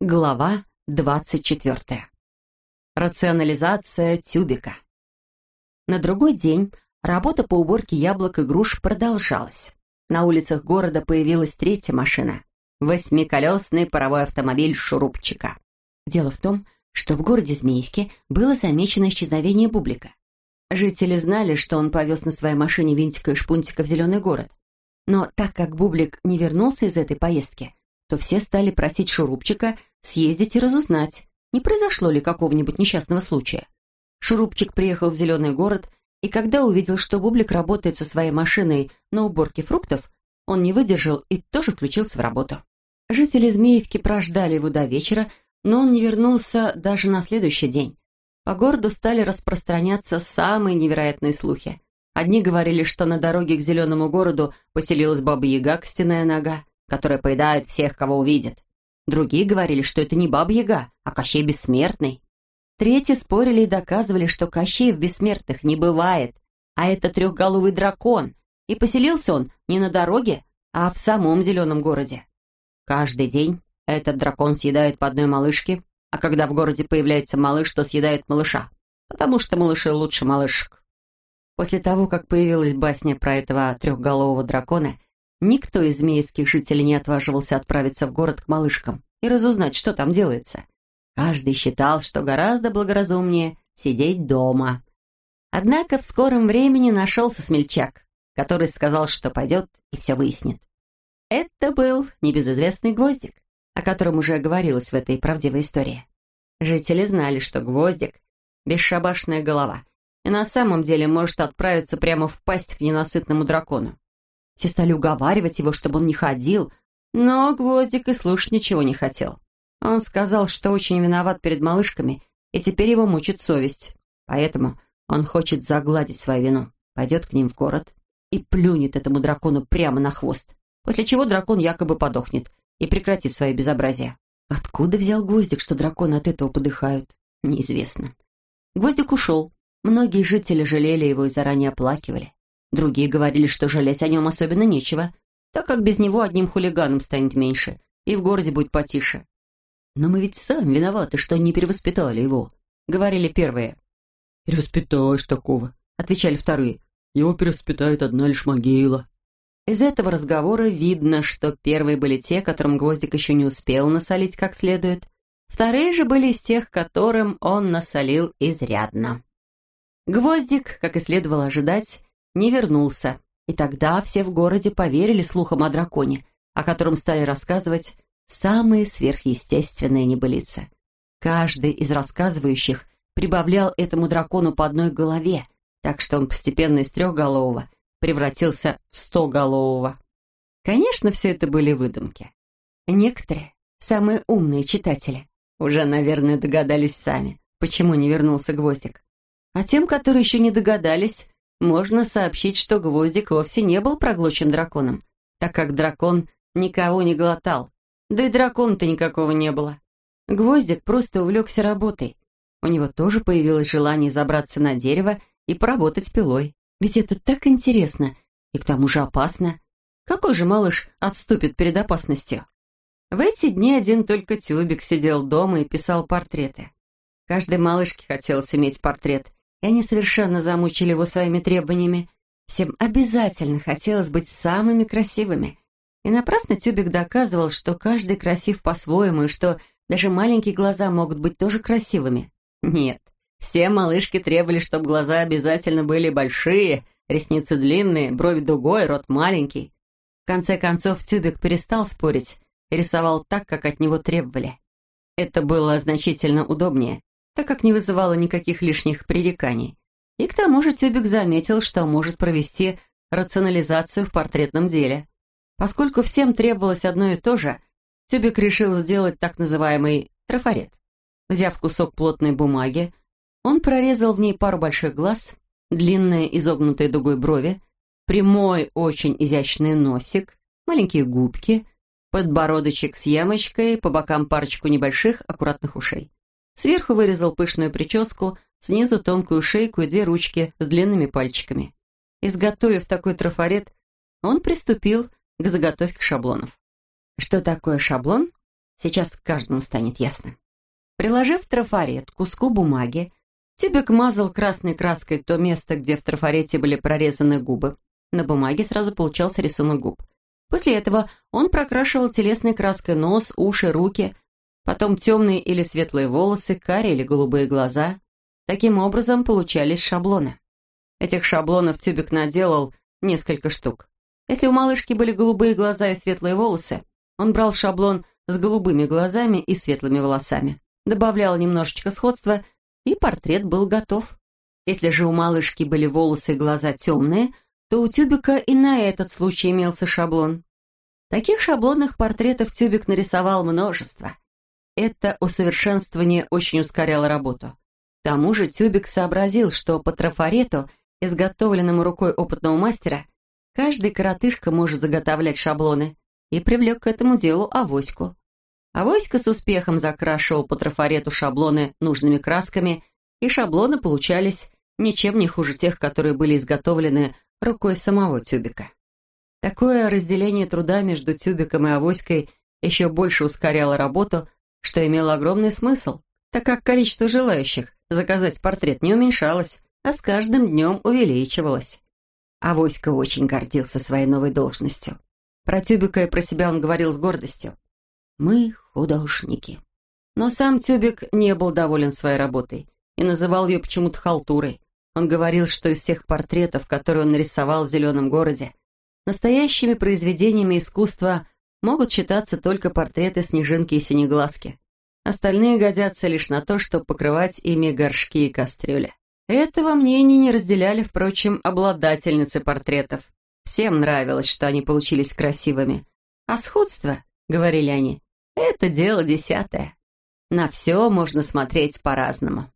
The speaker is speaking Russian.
Глава 24. Рационализация тюбика. На другой день работа по уборке яблок и груш продолжалась. На улицах города появилась третья машина – восьмиколесный паровой автомобиль шурупчика. Дело в том, что в городе Змеевке было замечено исчезновение Бублика. Жители знали, что он повез на своей машине винтика и шпунтика в Зеленый город. Но так как Бублик не вернулся из этой поездки, то все стали просить Шурупчика съездить и разузнать, не произошло ли какого-нибудь несчастного случая. Шурупчик приехал в Зеленый город, и когда увидел, что Бублик работает со своей машиной на уборке фруктов, он не выдержал и тоже включился в работу. Жители Змеевки прождали его до вечера, но он не вернулся даже на следующий день. По городу стали распространяться самые невероятные слухи. Одни говорили, что на дороге к Зеленому городу поселилась Баба-Яга, костяная нога, которая поедает всех, кого увидит. Другие говорили, что это не Баба-Яга, а Кощей Бессмертный. Третьи спорили и доказывали, что Кощеев Бессмертных не бывает, а это трехголовый дракон, и поселился он не на дороге, а в самом зеленом городе. Каждый день этот дракон съедает по одной малышке, а когда в городе появляется малыш, то съедает малыша, потому что малыши лучше малышек. После того, как появилась басня про этого трехголового дракона, Никто из змеевских жителей не отваживался отправиться в город к малышкам и разузнать, что там делается. Каждый считал, что гораздо благоразумнее сидеть дома. Однако в скором времени нашелся смельчак, который сказал, что пойдет и все выяснит. Это был небезызвестный Гвоздик, о котором уже говорилось в этой правдивой истории. Жители знали, что Гвоздик — бесшабашная голова, и на самом деле может отправиться прямо в пасть к ненасытному дракону. Все стали уговаривать его, чтобы он не ходил, но Гвоздик и слушать ничего не хотел. Он сказал, что очень виноват перед малышками, и теперь его мучит совесть. Поэтому он хочет загладить свою вину, пойдет к ним в город и плюнет этому дракону прямо на хвост, после чего дракон якобы подохнет и прекратит свои безобразия. Откуда взял Гвоздик, что драконы от этого подыхают, неизвестно. Гвоздик ушел. Многие жители жалели его и заранее оплакивали. Другие говорили, что жалеть о нем особенно нечего, так как без него одним хулиганом станет меньше, и в городе будет потише. «Но мы ведь сами виноваты, что не перевоспитали его», — говорили первые. «Перевоспитаешь такого», — отвечали вторые. «Его перевоспитает одна лишь могила». Из этого разговора видно, что первые были те, которым Гвоздик еще не успел насолить как следует. Вторые же были из тех, которым он насолил изрядно. Гвоздик, как и следовало ожидать, не вернулся. И тогда все в городе поверили слухам о драконе, о котором стали рассказывать самые сверхъестественные небылицы. Каждый из рассказывающих прибавлял этому дракону по одной голове, так что он постепенно из трехголового превратился в стоголового. Конечно, все это были выдумки. Некоторые, самые умные читатели, уже, наверное, догадались сами, почему не вернулся Гвоздик. А тем, которые еще не догадались, можно сообщить, что Гвоздик вовсе не был проглочен драконом, так как дракон никого не глотал. Да и дракона-то никакого не было. Гвоздик просто увлекся работой. У него тоже появилось желание забраться на дерево и поработать пилой. Ведь это так интересно и к тому же опасно. Какой же малыш отступит перед опасностью? В эти дни один только Тюбик сидел дома и писал портреты. Каждой малышке хотелось иметь портрет, и они совершенно замучили его своими требованиями. Всем обязательно хотелось быть самыми красивыми. И напрасно Тюбик доказывал, что каждый красив по-своему, и что даже маленькие глаза могут быть тоже красивыми. Нет, все малышки требовали, чтобы глаза обязательно были большие, ресницы длинные, брови дугой, рот маленький. В конце концов, Тюбик перестал спорить и рисовал так, как от него требовали. Это было значительно удобнее, так как не вызывало никаких лишних пререканий. И к тому же Тюбик заметил, что может провести рационализацию в портретном деле. Поскольку всем требовалось одно и то же, Тюбик решил сделать так называемый трафарет. Взяв кусок плотной бумаги, он прорезал в ней пару больших глаз, длинные изогнутые дугой брови, прямой, очень изящный носик, маленькие губки, подбородочек с ямочкой, по бокам парочку небольших аккуратных ушей. Сверху вырезал пышную прическу, снизу тонкую шейку и две ручки с длинными пальчиками. Изготовив такой трафарет, он приступил к заготовке шаблонов. Что такое шаблон? Сейчас каждому станет ясно. Приложив трафарет к куску бумаги, Тюбик мазал красной краской то место, где в трафарете были прорезаны губы. На бумаге сразу получался рисунок губ. После этого он прокрашивал телесной краской нос, уши, руки, потом темные или светлые волосы, карие или голубые глаза. Таким образом получались шаблоны. Этих шаблонов Тюбик наделал несколько штук. Если у малышки были голубые глаза и светлые волосы, он брал шаблон с голубыми глазами и светлыми волосами, добавлял немножечко сходства, и портрет был готов. Если же у малышки были волосы и глаза темные – то у Тюбика и на этот случай имелся шаблон. Таких шаблонных портретов Тюбик нарисовал множество. Это усовершенствование очень ускоряло работу. К тому же Тюбик сообразил, что по трафарету, изготовленному рукой опытного мастера, каждый коротышка может заготовлять шаблоны, и привлек к этому делу Авоську. Авоська с успехом закрашивал по трафарету шаблоны нужными красками, и шаблоны получались ничем не хуже тех, которые были изготовлены рукой самого Тюбика. Такое разделение труда между Тюбиком и Авоськой еще больше ускоряло работу, что имело огромный смысл, так как количество желающих заказать портрет не уменьшалось, а с каждым днем увеличивалось. Авоська очень гордился своей новой должностью. Про Тюбика и про себя он говорил с гордостью. «Мы художники». Но сам Тюбик не был доволен своей работой и называл ее почему-то халтурой. Он говорил, что из всех портретов, которые он нарисовал в «Зеленом городе», настоящими произведениями искусства могут считаться только портреты Снежинки и Синеглазки. Остальные годятся лишь на то, чтобы покрывать ими горшки и кастрюли. Этого мнения не разделяли, впрочем, обладательницы портретов. Всем нравилось, что они получились красивыми. А сходство, говорили они, это дело десятое. На все можно смотреть по-разному.